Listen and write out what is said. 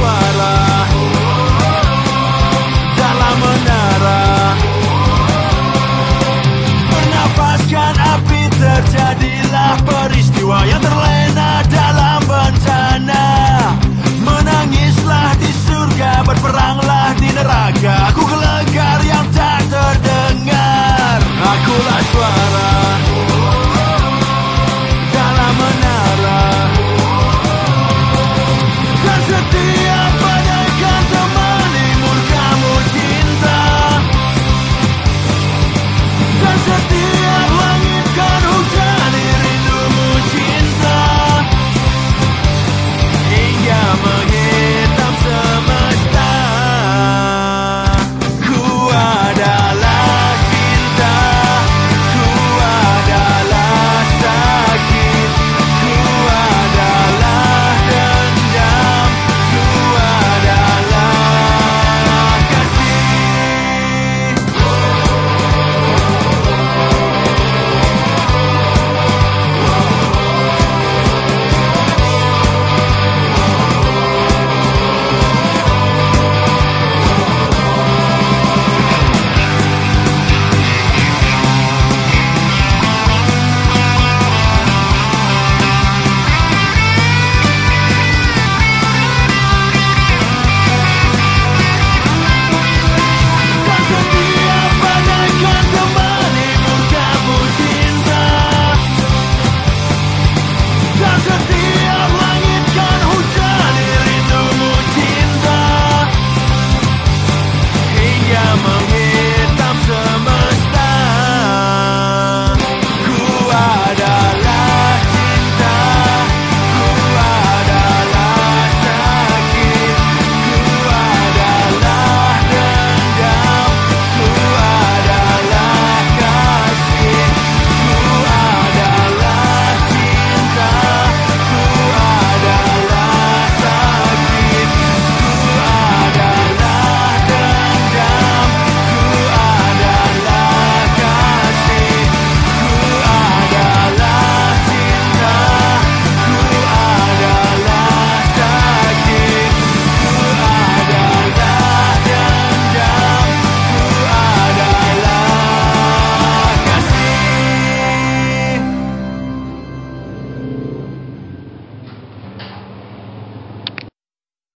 claro.